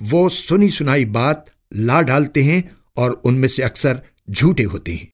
वो सुनी सुनाई बात ला डालते हैं और उनमें से अक्सर झूठे होते हैं।